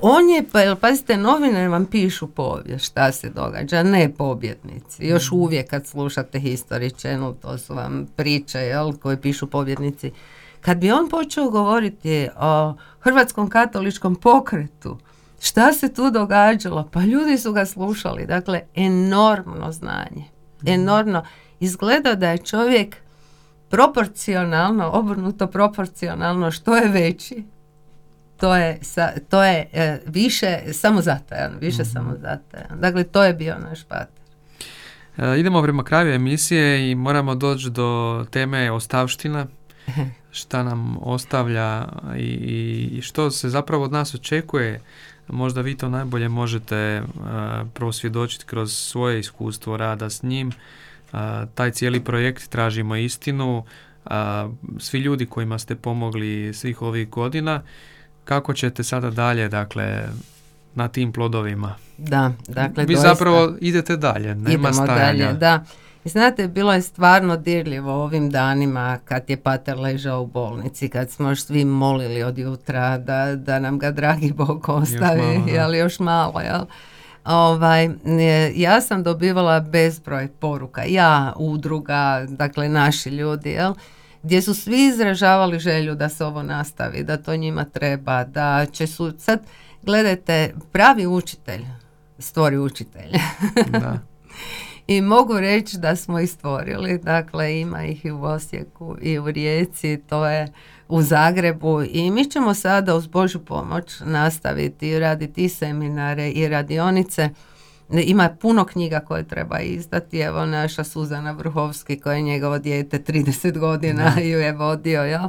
On je, pa pazite, novine vam pišu povijest, šta se događa, ne pobjednici. Još uvijek kad slušate History Channel, to su vam priče, jel, koje pišu pobjednici. Kad bi on počeo govoriti o Hrvatskom katoličkom pokretu, šta se tu događalo, pa ljudi su ga slušali. Dakle, enormno znanje. Enormno. Izgleda da je čovjek proporcionalno, obrnuto proporcionalno, što je veći, to je, sa, to je e, više samozatajan, više samozatajan. Dakle, to je bio naš pater. E, idemo prema kraju emisije i moramo doći do teme ostavština. (laughs) Šta nam ostavlja i, i što se zapravo od nas očekuje. Možda vi to najbolje možete uh, prosvjedočiti kroz svoje iskustvo rada s njim. taj cijeli projekt Tražimo istinu. svi ljudi kojima ste pomogli svih ovih godina. Kako ćete sada dalje, dakle, na tim plodovima? Da, dakle, Vi zapravo idete dalje, nema Idemo dalje, da. I znate, bilo je stvarno dirljivo ovim danima kad je Pater ležao u bolnici, kad smo još svi molili od jutra da, da nam ga dragi Bog ostavi, još ali (laughs) još malo, jel? Ovaj, ja sam dobivala bezbroj poruka, ja, udruga, dakle naši ljudi, jel? Gdje su svi izražavali želju da se ovo nastavi, da to njima treba, da će su, sad gledajte, pravi učitelj stvori učitelj. Da. (laughs) I mogu reći da smo ih stvorili, dakle ima ih i u Osijeku i u Rijeci, to je u Zagrebu i mi ćemo sada uz Božu pomoć nastaviti i raditi i seminare i radionice. Ima puno knjiga koje treba izdati, evo naša Suzana Vrhovski koja je njegovo dijete 30 godina i ju je vodio, jel?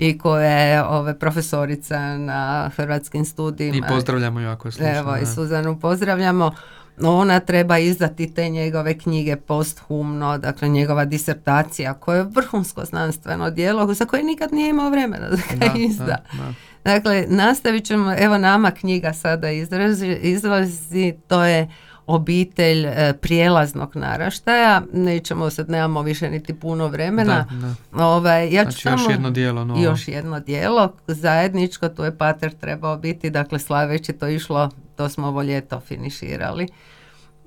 i koja je ove, profesorica na hrvatskim studijima. I pozdravljamo ju ako je sluša, Evo i Suzanu pozdravljamo ona treba izdati te njegove knjige posthumno, dakle njegova disertacija koja je vrhunsko znanstveno djelo za koje nikad nije imao vremena da ga izda. Dakle, nastavit ćemo, evo nama knjiga sada izrazi, izlazi, to je obitelj e, prijelaznog naraštaja, nećemo sad, nemamo više niti puno vremena. Da, Ovaj, ja znači još jedno dijelo. Novo. Još jedno dijelo, zajedničko, tu je pater trebao biti, dakle slaveći to išlo, to smo ovo ljeto finiširali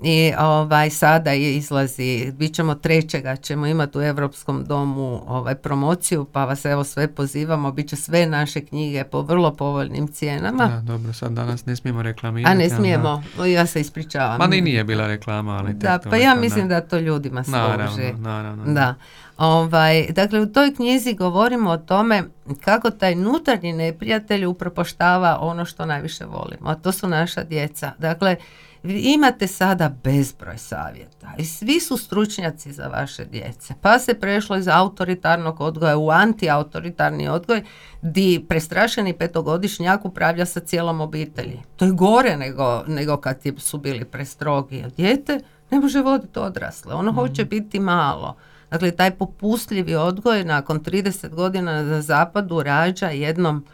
i ovaj sada je izlazi, bit ćemo trećega, ćemo imati u Europskom domu ovaj promociju, pa vas evo sve pozivamo, bit će sve naše knjige po vrlo povoljnim cijenama. Da, dobro, sad danas ne smijemo reklamirati. A ne smijemo, ja se ispričavam. Ma ni nije bila reklama, ali Da, pa ja mislim da. to ljudima služi. Naravno, naravno. Da. Ovaj, dakle, u toj knjizi govorimo o tome kako taj nutarnji neprijatelj upropoštava ono što najviše volimo, a to su naša djeca. Dakle, imate sada bezbroj savjeta i svi su stručnjaci za vaše djece. Pa se prešlo iz autoritarnog odgoja u antiautoritarni odgoj di prestrašeni petogodišnjak upravlja sa cijelom obitelji. To je gore nego, nego kad su bili prestrogi. Dijete ne može voditi odrasle, ono hoće mhm. biti malo. Dakle, taj popustljivi odgoj nakon 30 godina na zapadu rađa jednom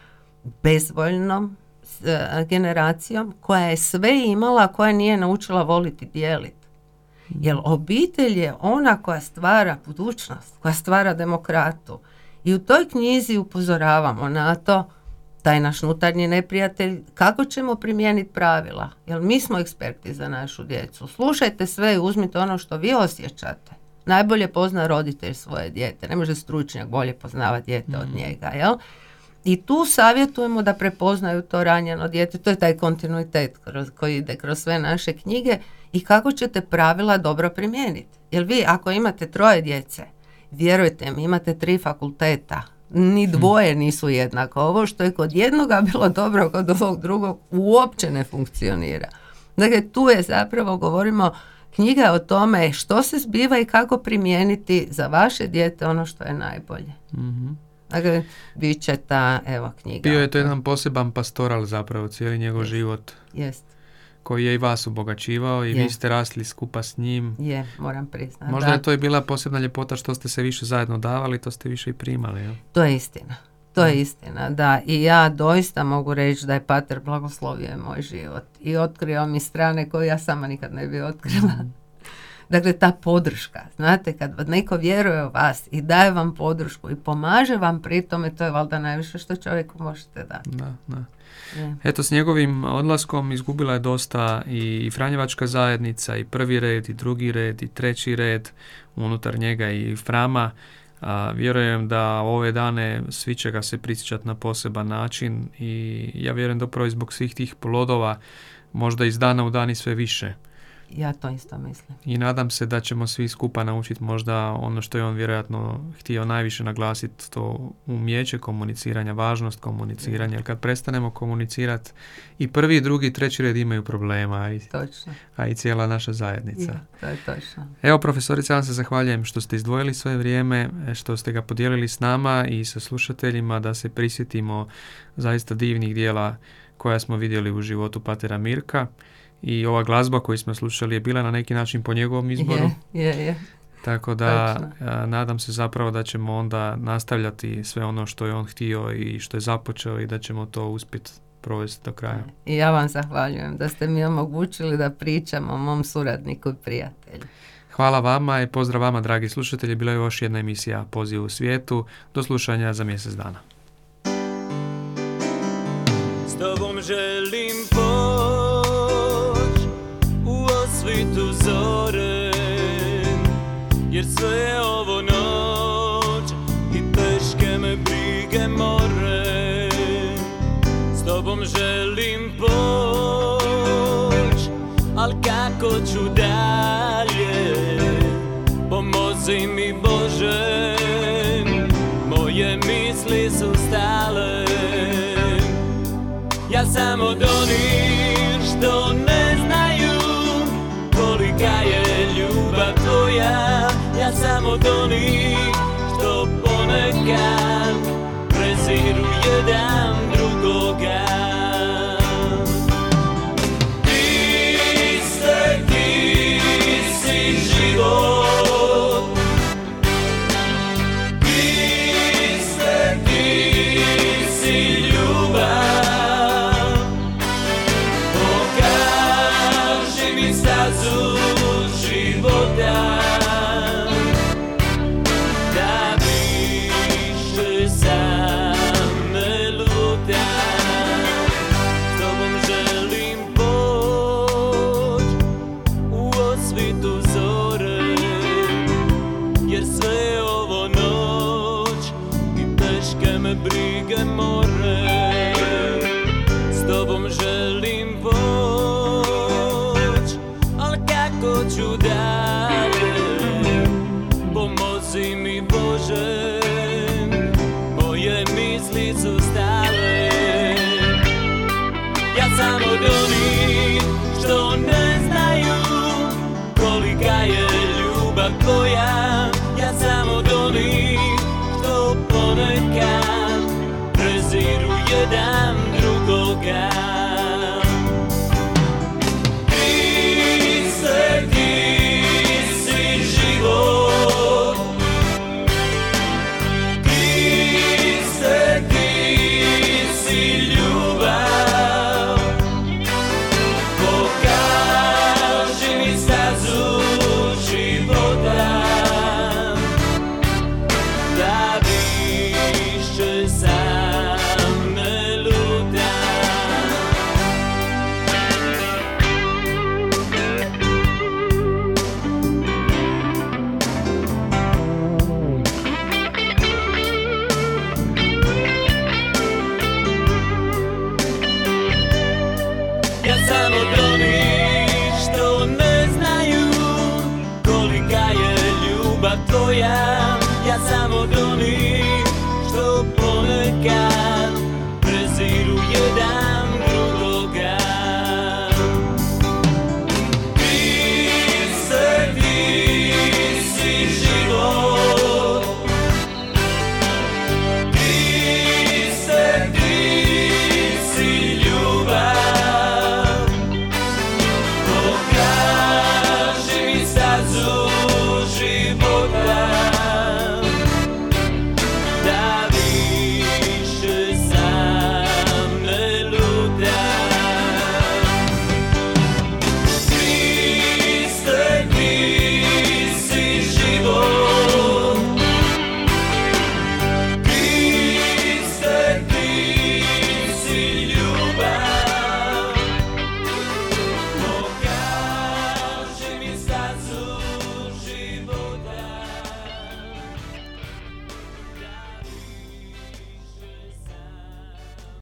bezvoljnom, generacijom koja je sve imala, koja nije naučila voliti dijeliti. Jer obitelj je ona koja stvara budućnost, koja stvara demokratu. I u toj knjizi upozoravamo na to, taj naš unutarnji neprijatelj, kako ćemo primijeniti pravila. Jer mi smo eksperti za našu djecu. Slušajte sve i uzmite ono što vi osjećate. Najbolje pozna roditelj svoje dijete. Ne može stručnjak bolje poznavati dijete od mm. njega. Jel? I tu savjetujemo da prepoznaju to ranjeno dijete, to je taj kontinuitet kroz, koji ide kroz sve naše knjige i kako ćete pravila dobro primijeniti. Jer vi ako imate troje djece, vjerujte mi, imate tri fakulteta, ni hm. dvoje nisu jednako. Ovo što je kod jednoga (laughs) bilo dobro, kod ovog drugog uopće ne funkcionira. Dakle, tu je zapravo, govorimo, knjiga o tome što se zbiva i kako primijeniti za vaše dijete ono što je najbolje. mm Dakle, bit će ta, evo, knjiga. Bio je to jedan poseban pastoral zapravo, cijeli njegov život. Jest. Koji je i vas obogaćivao i vi ste rasli skupa s njim. Je, moram priznati. Možda je to i bila posebna ljepota što ste se više zajedno davali, to ste više i primali. Jel? To je istina. To je istina, da. I ja doista mogu reći da je Pater blagoslovio moj život i otkrio mi strane koje ja sama nikad ne bi otkrila. Dakle, ta podrška, znate, kad neko vjeruje u vas i daje vam podršku i pomaže vam pri tome, to je valjda najviše što čovjeku možete dati. Da, da. Eto, s njegovim odlaskom izgubila je dosta i Franjevačka zajednica, i prvi red, i drugi red, i treći red, unutar njega i Frama. A, vjerujem da ove dane svi će ga se prisjećati na poseban način i ja vjerujem da upravo zbog svih tih plodova možda iz dana u dan i sve više Ja to isto mislim. I nadam se da ćemo svi skupa naučiti možda ono što je on vjerojatno htio najviše naglasiti, to umjeće komuniciranja, važnost komuniciranja. Jer kad prestanemo komunicirati i prvi, drugi, treći red imaju problema, a i, Točno. a i cijela naša zajednica. Ja, to je točno. Evo profesorice, vam se zahvaljujem što ste izdvojili svoje vrijeme, što ste ga podijelili s nama i sa slušateljima da se prisjetimo zaista divnih dijela koja smo vidjeli u životu Patera Mirka i ova glazba koju smo slušali je bila na neki način po njegovom izboru. Je, je, je. Tako da a, nadam se zapravo da ćemo onda nastavljati sve ono što je on htio i što je započeo i da ćemo to uspjeti provesti do kraja. I ja vam zahvaljujem da ste mi omogućili da pričam o mom suradniku i prijatelju. Hvala vama i pozdrav vama dragi slušatelji. Bila je još jedna emisija Poziv u svijetu. Do slušanja za mjesec dana. S tobom želim poć osvitu zore Jer sve je ovo noć i teške me brige more S tobom želim poć, al kako ću dalje Pomozi mi Bože, moje misli su stale. Ja sam od od oných, kto ponekám prezíruje dámy.